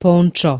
poncho.